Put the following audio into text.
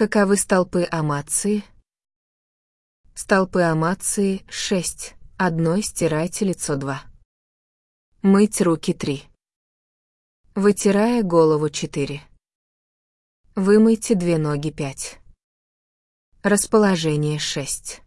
Каковы столпы амации? Столпы амации — 6. Одной стирайте лицо 2. Мыть руки 3. Вытирая голову 4. Вымойте две ноги 5. Расположение 6.